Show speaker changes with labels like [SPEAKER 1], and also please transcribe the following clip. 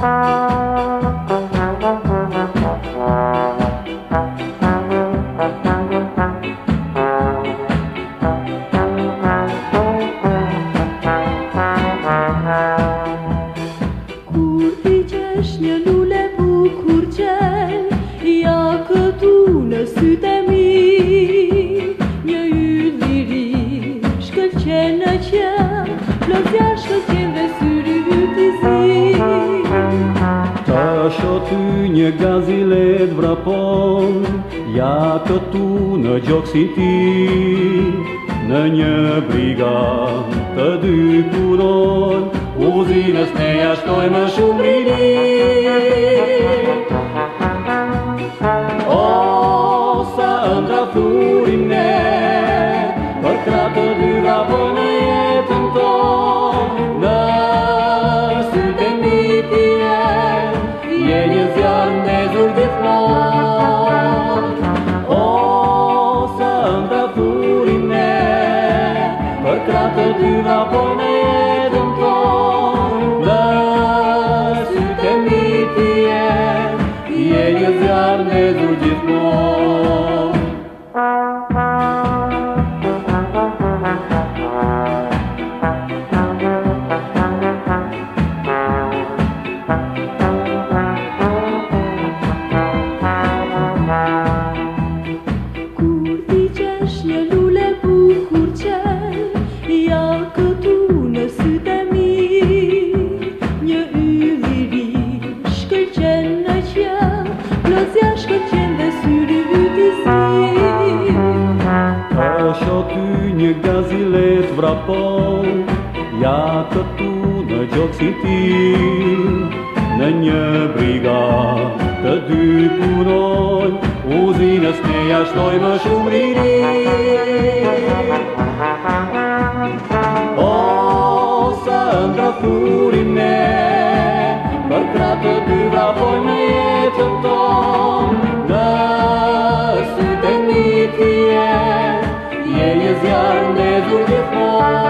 [SPEAKER 1] Kur t'i
[SPEAKER 2] qesh një lull e Ja këtu në sytë e Një jull një rishë këll
[SPEAKER 3] ty një gazilet vrapon Ja këtu në gjoksin ti Në një brigam të dy punon Uzinës ne jashtoj më shumë rini
[SPEAKER 4] O, sa ndra ne nda furin e Për kratë të dyna po në jetën tonë Në e miti e Je një në
[SPEAKER 1] dhur
[SPEAKER 3] ty një gazilet vrapo Ja të tu në gjokë si ti Në një brigat të dy punoj Uzinës me jashtoj më shumë riri
[SPEAKER 4] O, së ndra me de mejor